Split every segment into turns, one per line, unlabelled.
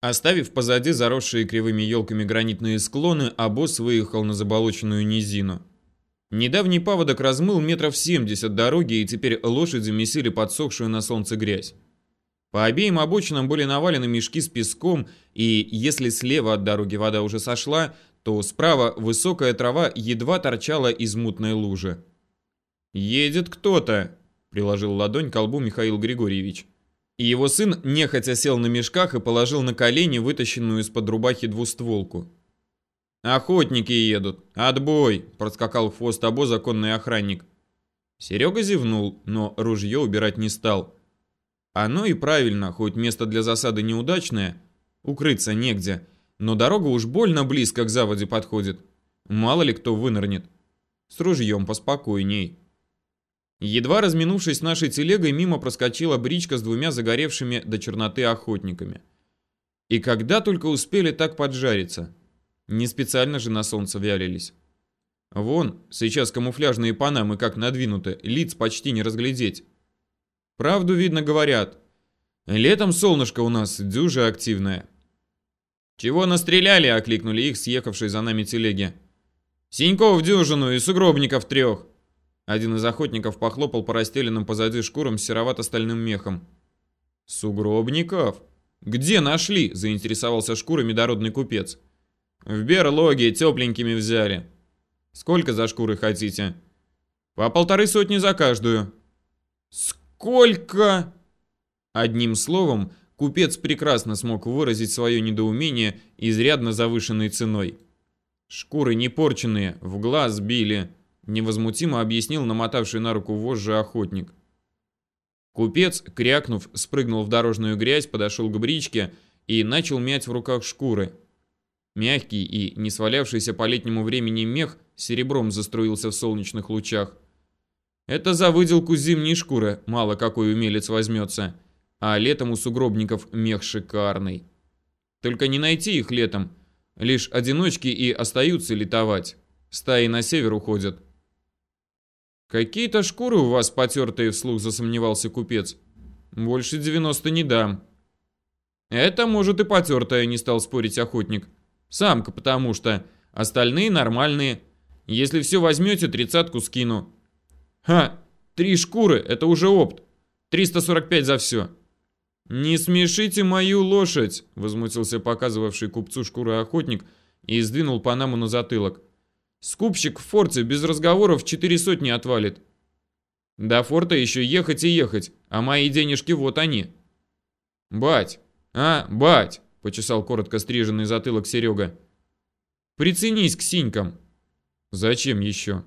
Оставив позади заросшие кривыми елками гранитные склоны, обоз выехал на заболоченную низину. Недавний паводок размыл метров 70 дороги, и теперь лошади месили подсохшую на солнце грязь. По обеим обочинам были навалены мешки с песком, и если слева от дороги вода уже сошла, то справа высокая трава едва торчала из мутной лужи. «Едет кто-то», — приложил ладонь к колбу Михаил Григорьевич. И его сын нехотя сел на мешках и положил на колени вытащенную из-под рубахи двустволку. «Охотники едут! Отбой!» – проскакал в хвост обо законный охранник. Серега зевнул, но ружье убирать не стал. Оно и правильно, хоть место для засады неудачное, укрыться негде, но дорога уж больно близко к заводе подходит. Мало ли кто вынырнет. С ружьем поспокойней. Едва разминувшись нашей телегой, мимо проскочила бричка с двумя загоревшими до черноты охотниками. И когда только успели так поджариться. Не специально же на солнце вялились. Вон, сейчас камуфляжные панамы как надвинуты, лиц почти не разглядеть. Правду видно говорят. Летом солнышко у нас дюже активное. «Чего настреляли?» — окликнули их, съехавшие за нами телеги. «Синьков дюжину и сугробников трех!» Один из охотников похлопал по расстеленным позади шкурам с серовато-стальным мехом. «Сугробников? Где нашли?» – заинтересовался шкурами дородный купец. «В берлоге тепленькими взяли. Сколько за шкуры хотите?» «По полторы сотни за каждую». «Сколько?» Одним словом, купец прекрасно смог выразить свое недоумение изрядно завышенной ценой. Шкуры не порченные, в глаз били невозмутимо объяснил намотавший на руку вожжи охотник. Купец, крякнув, спрыгнул в дорожную грязь, подошел к бричке и начал мять в руках шкуры. Мягкий и не свалявшийся по летнему времени мех серебром заструился в солнечных лучах. Это за выделку зимней шкуры мало какой умелец возьмется, а летом у сугробников мех шикарный. Только не найти их летом, лишь одиночки и остаются летовать. Стаи на север уходят. «Какие-то шкуры у вас потертые», — вслух засомневался купец. «Больше 90 не дам». «Это, может, и потертая», — не стал спорить охотник. «Самка, потому что. Остальные нормальные. Если все возьмете, тридцатку скину». «Ха! Три шкуры, это уже опт. 345 за все». «Не смешите мою лошадь!» — возмутился показывавший купцу шкуры охотник и сдвинул Панаму на затылок. Скупщик в форте без разговоров четыре сотни отвалит. До форта еще ехать и ехать, а мои денежки вот они. Бать, а, бать, почесал коротко стриженный затылок Серега. Приценись к синькам. Зачем еще?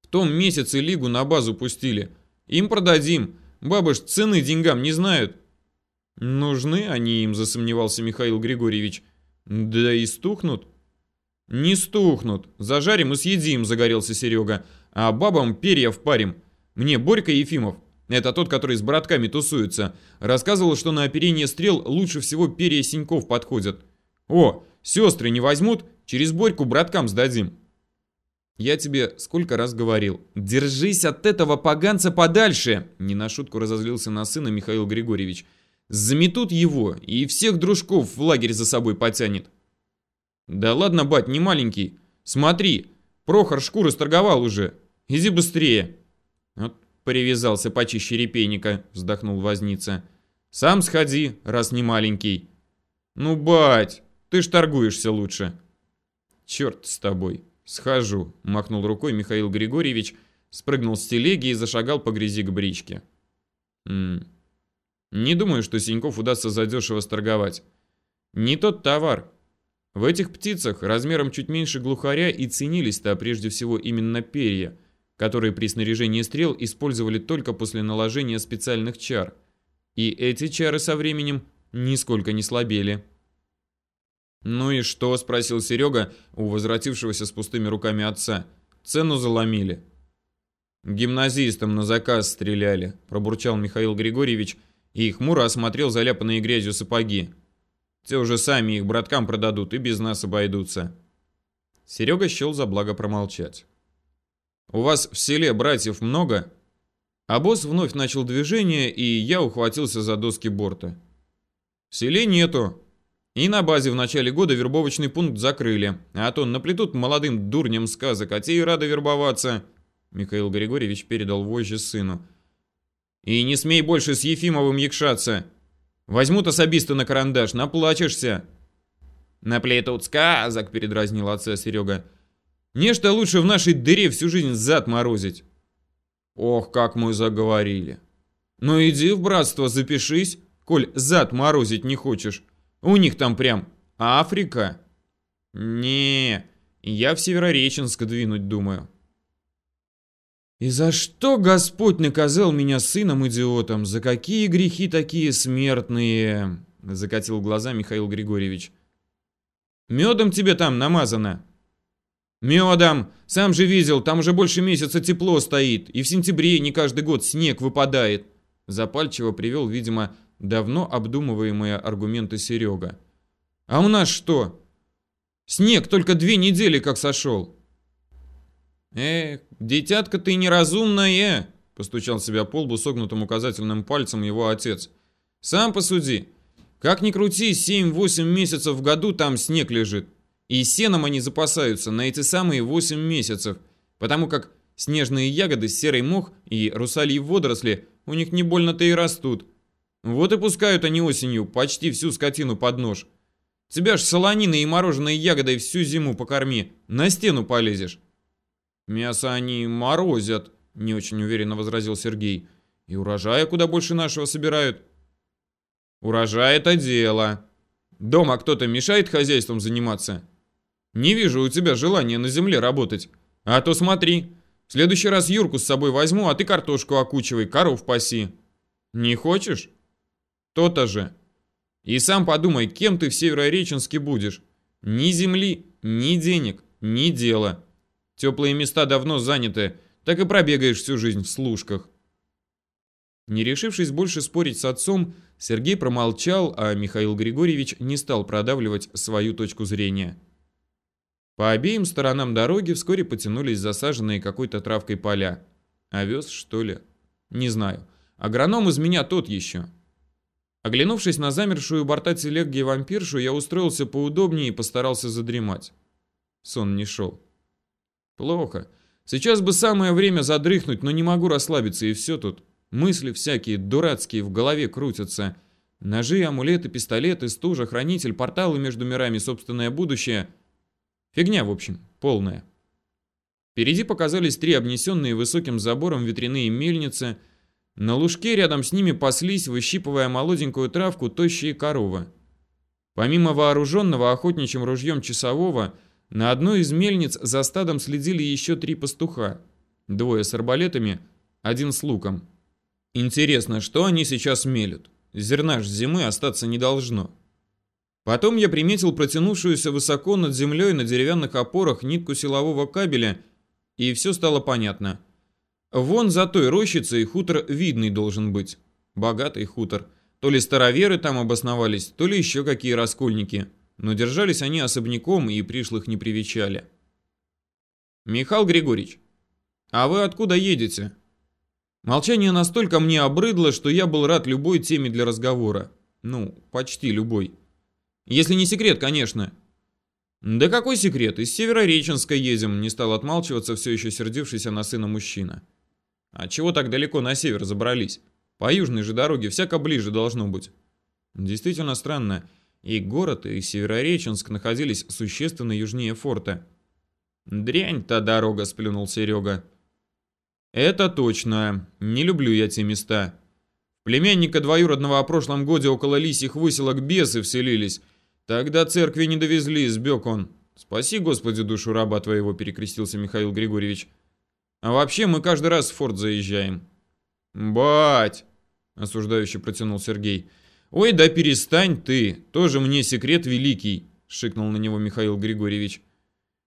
В том месяце лигу на базу пустили. Им продадим. Бабы ж цены деньгам не знают. Нужны они им, засомневался Михаил Григорьевич. Да и стухнут. «Не стухнут. Зажарим и съедим», — загорелся Серега. «А бабам перья впарим. Мне Борька Ефимов, это тот, который с братками тусуется, рассказывал, что на оперение стрел лучше всего перья синьков подходят. О, сестры не возьмут, через Борьку браткам сдадим». «Я тебе сколько раз говорил, держись от этого поганца подальше!» Не на шутку разозлился на сына Михаил Григорьевич. «Заметут его и всех дружков в лагерь за собой потянет». Да ладно, бать, не маленький. Смотри, Прохор шкуры сторговал уже. Иди быстрее. Вот привязался почище репейника, вздохнул возница. Сам сходи, раз не маленький. Ну, бать, ты ж торгуешься лучше. Черт с тобой. Схожу, махнул рукой Михаил Григорьевич, спрыгнул с телеги и зашагал по грязи к бричке. М. Не думаю, что Синьков удастся задешево сторговать. Не тот товар. В этих птицах размером чуть меньше глухаря и ценились-то прежде всего именно перья, которые при снаряжении стрел использовали только после наложения специальных чар. И эти чары со временем нисколько не слабели. «Ну и что?» – спросил Серега у возвратившегося с пустыми руками отца. «Цену заломили». «Гимназистам на заказ стреляли», – пробурчал Михаил Григорьевич и хмуро осмотрел заляпанные грязью сапоги. Те уже сами их браткам продадут и без нас обойдутся. Серега счел за благо промолчать. «У вас в селе братьев много?» А босс вновь начал движение, и я ухватился за доски борта. «В селе нету. И на базе в начале года вербовочный пункт закрыли, а то наплетут молодым дурням сказок, а те и рады вербоваться. Михаил Григорьевич передал вожжи сыну. И не смей больше с Ефимовым якшаться. Возьмут особисто на карандаш, наплачешься. Наплетут сказок, передразнил отца Серега. Нечто лучше в нашей дыре всю жизнь зад морозить. Ох, как мы заговорили. Ну иди в братство запишись, коль зад морозить не хочешь. У них там прям Африка. Не, я в Северореченск двинуть думаю. И за что Господь наказал меня сыном-идиотом? За какие грехи такие смертные? Закатил глаза Михаил Григорьевич. Медом тебе там намазано. Медом! Сам же видел, там уже больше месяца тепло стоит, и в сентябре не каждый год снег выпадает. Запальчиво привел, видимо, давно обдумываемые аргументы Серега. А у нас что? Снег только две недели как сошел. Эх, дитятка ты неразумная, постучал себя по лбу согнутым указательным пальцем его отец. Сам посуди. Как ни крути, 7-8 месяцев в году там снег лежит. И сеном они запасаются на эти самые 8 месяцев, потому как снежные ягоды, серый мох и русальи водоросли у них не больно-то и растут. Вот и пускают они осенью почти всю скотину под нож. Тебя ж солониной и мороженой ягодой всю зиму покорми, на стену полезешь. Мясо они морозят, не очень уверенно возразил Сергей. И урожая куда больше нашего собирают. Урожай это дело. Дома кто-то мешает хозяйством заниматься? Не вижу у тебя желания на земле работать. А то смотри, в следующий раз Юрку с собой возьму, а ты картошку окучивай, коров паси. Не хочешь? То-то же. И сам подумай, кем ты в Северореченске будешь. Ни земли, ни денег, ни дела. Теплые места давно заняты, так и пробегаешь всю жизнь в служках. Не решившись больше спорить с отцом, Сергей промолчал, а Михаил Григорьевич не стал продавливать свою точку зрения. По обеим сторонам дороги вскоре потянулись засаженные какой-то травкой поля. Овес, что ли? Не знаю. Агроном из меня тот еще. Оглянувшись на замершую борта телеги вампиршу, я устроился поудобнее и постарался задремать. Сон не шел. Плохо. Сейчас бы самое время задрыхнуть, но не могу расслабиться, и все тут. Мысли всякие дурацкие в голове крутятся. Ножи, амулеты, пистолеты, стужа, хранитель, порталы между мирами, собственное будущее. Фигня, в общем, полная. Впереди показались три обнесенные высоким забором ветряные мельницы – на лужке рядом с ними паслись, выщипывая молоденькую травку, тощие коровы. Помимо вооруженного охотничьим ружьем часового, на одной из мельниц за стадом следили еще три пастуха. Двое с арбалетами, один с луком. Интересно, что они сейчас мелют? Зерна ж зимы остаться не должно. Потом я приметил протянувшуюся высоко над землей на деревянных опорах нитку силового кабеля, и все стало понятно – Вон за той рощицей хутор видный должен быть. Богатый хутор. То ли староверы там обосновались, то ли еще какие раскольники. Но держались они особняком и пришлых не привечали. «Михаил Григорьевич, а вы откуда едете?» Молчание настолько мне обрыдло, что я был рад любой теме для разговора. Ну, почти любой. Если не секрет, конечно. «Да какой секрет? Из Северореченска едем», не стал отмалчиваться все еще сердившийся на сына мужчина. А чего так далеко на север забрались? По южной же дороге всяко ближе должно быть. Действительно странно. И город, и Северореченск находились существенно южнее форта. «Дрянь та дорога», — сплюнул Серега. «Это точно. Не люблю я те места. Племянника двоюродного о прошлом годе около лисьих выселок бесы вселились. Тогда церкви не довезли, сбег он. Спаси, Господи, душу раба твоего», — перекрестился Михаил Григорьевич. А вообще мы каждый раз в форт заезжаем. Бать, осуждающе протянул Сергей. Ой, да перестань ты, тоже мне секрет великий, шикнул на него Михаил Григорьевич.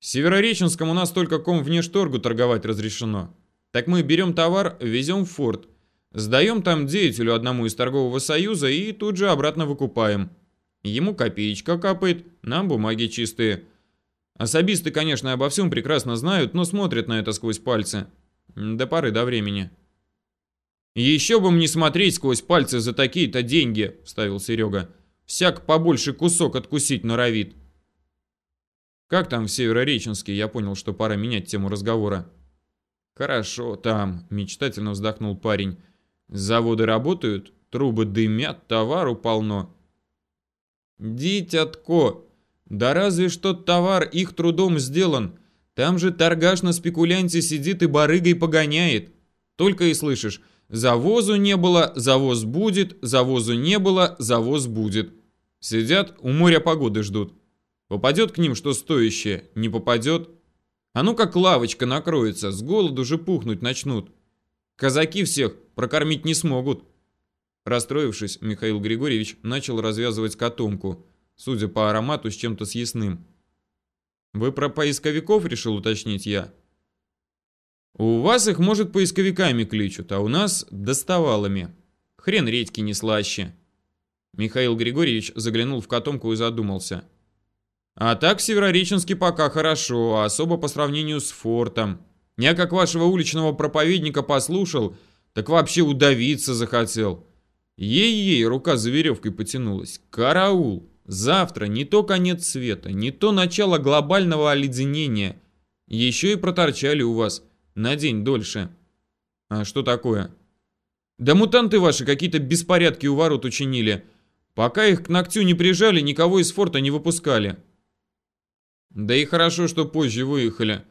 В Северореченском у нас только ком внешторгу торговать разрешено. Так мы берем товар, везем в форт, сдаем там деятелю одному из торгового союза и тут же обратно выкупаем. Ему копеечка капает, нам бумаги чистые. Особисты, конечно, обо всем прекрасно знают, но смотрят на это сквозь пальцы. До поры до времени. «Еще бы мне смотреть сквозь пальцы за такие-то деньги», — вставил Серега. Всяк побольше кусок откусить норовит. Как там в Северореченске? Я понял, что пора менять тему разговора. Хорошо там, мечтательно вздохнул парень. Заводы работают, трубы дымят, товару полно. Дитятко, да разве что товар их трудом сделан. Там же торгаш на спекулянте сидит и барыгой погоняет. Только и слышишь, завозу не было, завоз будет, завозу не было, завоз будет. Сидят, у моря погоды ждут. Попадет к ним что стоящее, не попадет. А ну как лавочка накроется, с голоду же пухнуть начнут. Казаки всех прокормить не смогут. Расстроившись, Михаил Григорьевич начал развязывать котомку, судя по аромату, с чем-то съестным. «Вы про поисковиков?» — решил уточнить я. «У вас их, может, поисковиками кличут, а у нас — доставалами. Хрен редьки не слаще». Михаил Григорьевич заглянул в котомку и задумался. А так Северореченский пока хорошо, особо по сравнению с фортом. Я как вашего уличного проповедника послушал, так вообще удавиться захотел. Ей-ей, рука за веревкой потянулась. Караул! Завтра не то конец света, не то начало глобального оледенения. Еще и проторчали у вас на день дольше. А что такое? Да мутанты ваши какие-то беспорядки у ворот учинили. Пока их к ногтю не прижали, никого из форта не выпускали. Да и хорошо, что позже выехали.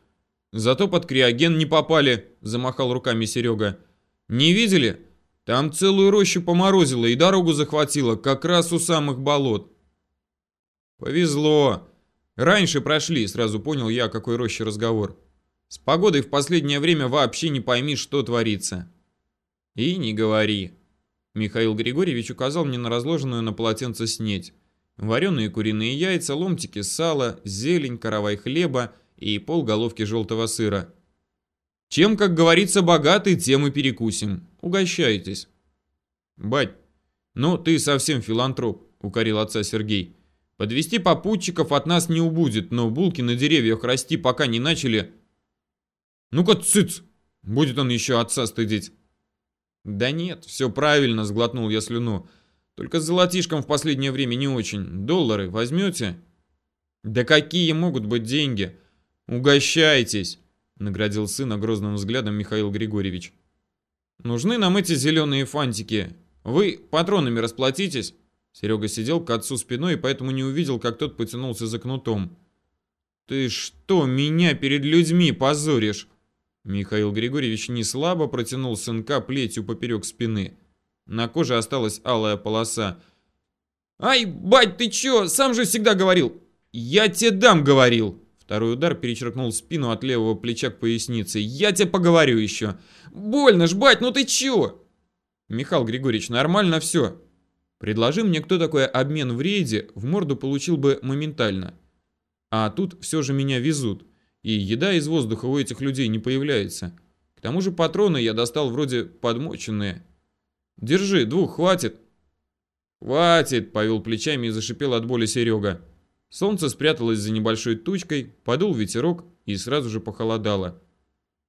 Зато под криоген не попали, замахал руками Серега. Не видели? Там целую рощу поморозило и дорогу захватило, как раз у самых болот. Повезло. Раньше прошли, сразу понял я, какой роще разговор. С погодой в последнее время вообще не пойми, что творится. И не говори. Михаил Григорьевич указал мне на разложенную на полотенце снедь. Вареные куриные яйца, ломтики сала, зелень, каравай хлеба и полголовки желтого сыра. Чем, как говорится, богаты, тем и перекусим. Угощайтесь. Бать, ну ты совсем филантроп, укорил отца Сергей. Подвести попутчиков от нас не убудет, но булки на деревьях расти пока не начали. Ну-ка, цыц! Будет он еще отца стыдить. Да нет, все правильно, сглотнул я слюну. Только с золотишком в последнее время не очень. Доллары возьмете? Да какие могут быть деньги? Угощайтесь, наградил сына грозным взглядом Михаил Григорьевич. Нужны нам эти зеленые фантики. Вы патронами расплатитесь? Серега сидел к отцу спиной и поэтому не увидел, как тот потянулся за кнутом. «Ты что, меня перед людьми позоришь?» Михаил Григорьевич не слабо протянул сынка плетью поперек спины. На коже осталась алая полоса. «Ай, бать, ты чё? Сам же всегда говорил!» «Я тебе дам, говорил!» Второй удар перечеркнул спину от левого плеча к пояснице. «Я тебе поговорю еще!» «Больно ж, бать, ну ты чё?» «Михаил Григорьевич, нормально все!» Предложи мне кто такой обмен в рейде, в морду получил бы моментально. А тут все же меня везут, и еда из воздуха у этих людей не появляется. К тому же патроны я достал вроде подмоченные. Держи, двух хватит. Хватит, повел плечами и зашипел от боли Серега. Солнце спряталось за небольшой тучкой, подул ветерок и сразу же похолодало.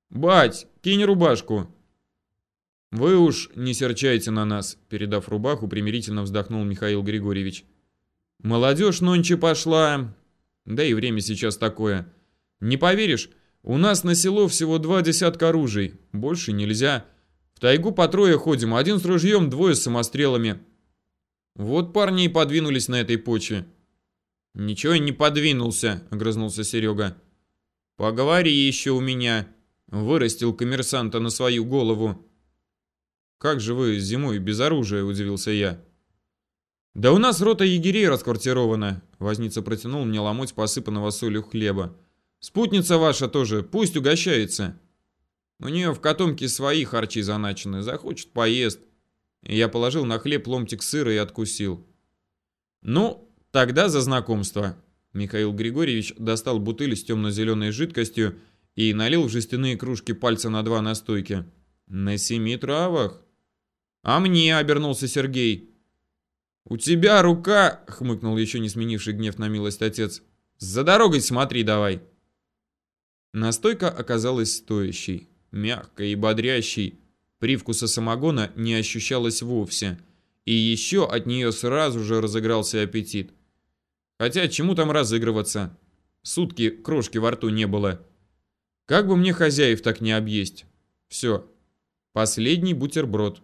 «Бать, кинь рубашку!» «Вы уж не серчайте на нас», — передав рубаху, примирительно вздохнул Михаил Григорьевич. «Молодежь нонче пошла, да и время сейчас такое. Не поверишь, у нас на село всего два десятка оружий, больше нельзя. В тайгу по трое ходим, один с ружьем, двое с самострелами. Вот парни и подвинулись на этой почве. Ничего не подвинулся, огрызнулся Серега. Поговори еще у меня. Вырастил коммерсанта на свою голову. Как же вы зимой без оружия, удивился я. Да у нас рота егерей расквартирована. Возница протянул мне ломоть посыпанного солью хлеба. Спутница ваша тоже, пусть угощается. У нее в котомке свои харчи заначены, захочет поест. Я положил на хлеб ломтик сыра и откусил. Ну, тогда за знакомство. Михаил Григорьевич достал бутыль с темно-зеленой жидкостью и налил в жестяные кружки пальца на два настойки. На семи травах. А мне, обернулся Сергей. У тебя рука, хмыкнул еще не сменивший гнев на милость отец. За дорогой смотри давай. Настойка оказалась стоящей мягкой и бодрящей. Привкуса самогона не ощущалось вовсе. И еще от нее сразу же разыгрался аппетит. Хотя чему там разыгрываться? Сутки крошки во рту не было. Как бы мне хозяев так не объесть? Все. Последний бутерброд.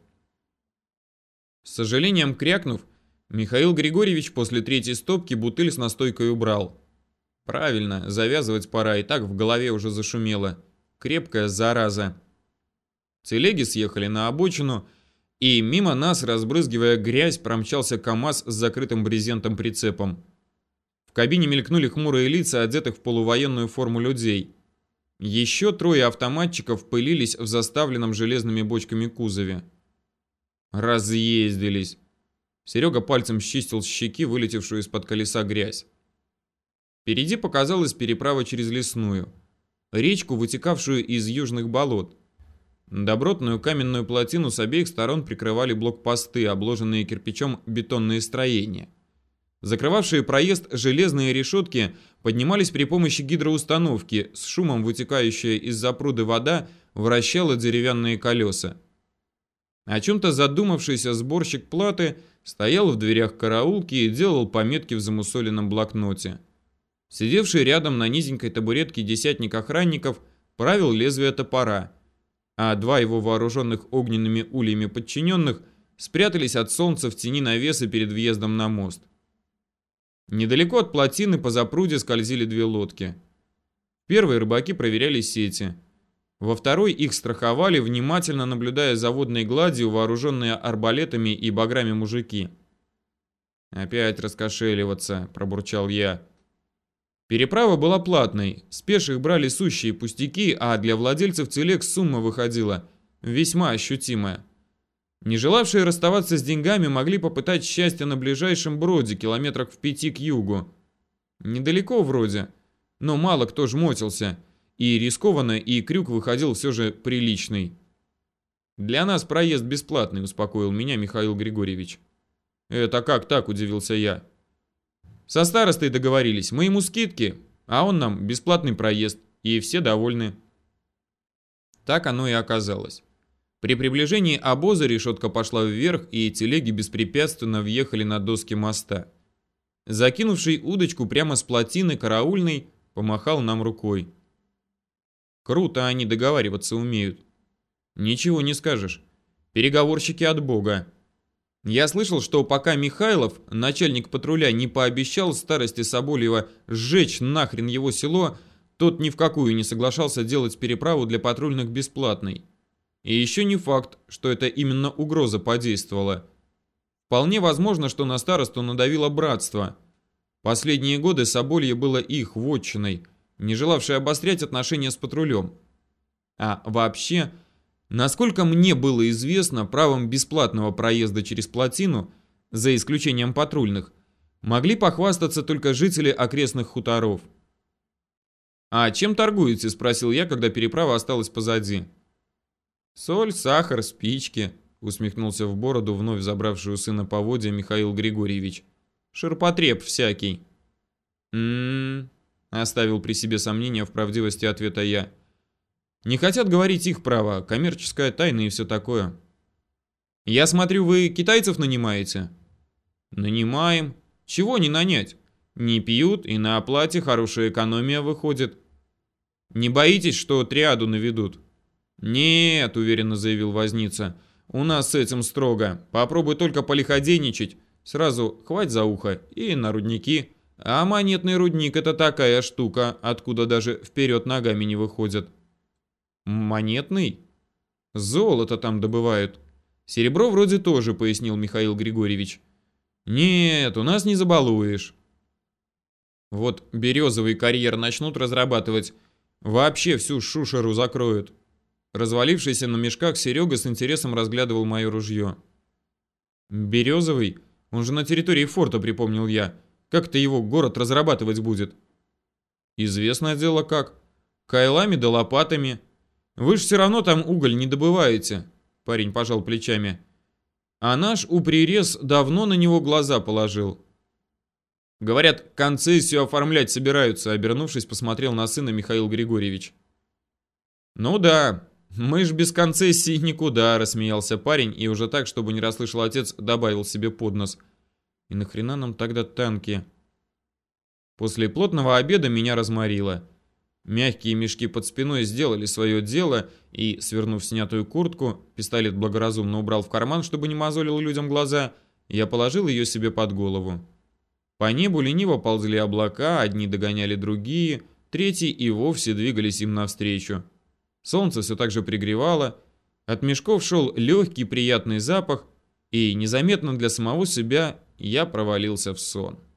С сожалением крякнув, Михаил Григорьевич после третьей стопки бутыль с настойкой убрал. Правильно, завязывать пора, и так в голове уже зашумело. Крепкая зараза. Телеги съехали на обочину, и мимо нас, разбрызгивая грязь, промчался КАМАЗ с закрытым брезентом прицепом. В кабине мелькнули хмурые лица, одетых в полувоенную форму людей. Еще трое автоматчиков пылились в заставленном железными бочками кузове. Разъездились. Серега пальцем счистил с щеки вылетевшую из-под колеса грязь. Впереди показалась переправа через лесную. Речку, вытекавшую из южных болот. Добротную каменную плотину с обеих сторон прикрывали блокпосты, обложенные кирпичом бетонные строения. Закрывавшие проезд железные решетки поднимались при помощи гидроустановки, с шумом вытекающая из запруды вода вращала деревянные колеса. О чем-то задумавшийся сборщик платы стоял в дверях караулки и делал пометки в замусоленном блокноте. Сидевший рядом на низенькой табуретке десятник охранников правил лезвие топора, а два его вооруженных огненными ульями подчиненных спрятались от солнца в тени навеса перед въездом на мост. Недалеко от плотины по запруде скользили две лодки. Первые рыбаки проверяли сети. Во второй их страховали, внимательно наблюдая за водной гладью, вооруженные арбалетами и баграми мужики. «Опять раскошеливаться», – пробурчал я. Переправа была платной, с брали сущие пустяки, а для владельцев телег сумма выходила весьма ощутимая. Не желавшие расставаться с деньгами могли попытать счастье на ближайшем броде, километрах в пяти к югу. Недалеко вроде, но мало кто жмотился, и рискованно, и крюк выходил все же приличный. «Для нас проезд бесплатный», — успокоил меня Михаил Григорьевич. «Это как так?» — удивился я. Со старостой договорились, мы ему скидки, а он нам бесплатный проезд, и все довольны. Так оно и оказалось. При приближении обоза решетка пошла вверх, и телеги беспрепятственно въехали на доски моста. Закинувший удочку прямо с плотины караульный помахал нам рукой. Круто они договариваться умеют. Ничего не скажешь. Переговорщики от бога. Я слышал, что пока Михайлов, начальник патруля, не пообещал старости Соболева сжечь нахрен его село, тот ни в какую не соглашался делать переправу для патрульных бесплатной. И еще не факт, что это именно угроза подействовала. Вполне возможно, что на старосту надавило братство. Последние годы Соболье было их вотчиной, не желавшей обострять отношения с патрулем. А вообще, Насколько мне было известно, правом бесплатного проезда через плотину, за исключением патрульных, могли похвастаться только жители окрестных хуторов. «А чем торгуете?» – спросил я, когда переправа осталась позади. «Соль, сахар, спички», – усмехнулся в бороду вновь забравший у сына поводья Михаил Григорьевич. «Ширпотреб всякий». «М-м-м», оставил при себе сомнения в правдивости ответа я. Не хотят говорить их право, коммерческая тайна и все такое. Я смотрю, вы китайцев нанимаете? Нанимаем. Чего не нанять? Не пьют, и на оплате хорошая экономия выходит. Не боитесь, что триаду наведут? Нет, уверенно заявил возница. У нас с этим строго. Попробуй только полиходейничать. Сразу хвать за ухо и на рудники. А монетный рудник это такая штука, откуда даже вперед ногами не выходят. Монетный? Золото там добывают. Серебро вроде тоже, пояснил Михаил Григорьевич. Нет, у нас не забалуешь. Вот березовый карьер начнут разрабатывать, вообще всю шушеру закроют. Развалившийся на мешках Серега с интересом разглядывал мое ружье. «Березовый? Он же на территории форта», — припомнил я. «Как-то его город разрабатывать будет?» «Известное дело как. Кайлами да лопатами. Вы ж все равно там уголь не добываете. Парень пожал плечами. А наш уприрез давно на него глаза положил. Говорят, концессию оформлять собираются, обернувшись, посмотрел на сына Михаил Григорьевич. Ну да, «Мы ж без концессии никуда», — рассмеялся парень и уже так, чтобы не расслышал отец, добавил себе под нос. «И нахрена нам тогда танки?» После плотного обеда меня разморило. Мягкие мешки под спиной сделали свое дело, и, свернув снятую куртку, пистолет благоразумно убрал в карман, чтобы не мозолил людям глаза, я положил ее себе под голову. По небу лениво ползли облака, одни догоняли другие, третьи и вовсе двигались им навстречу. Солнце все так же пригревало, от мешков шел легкий приятный запах, и незаметно для самого себя я провалился в сон.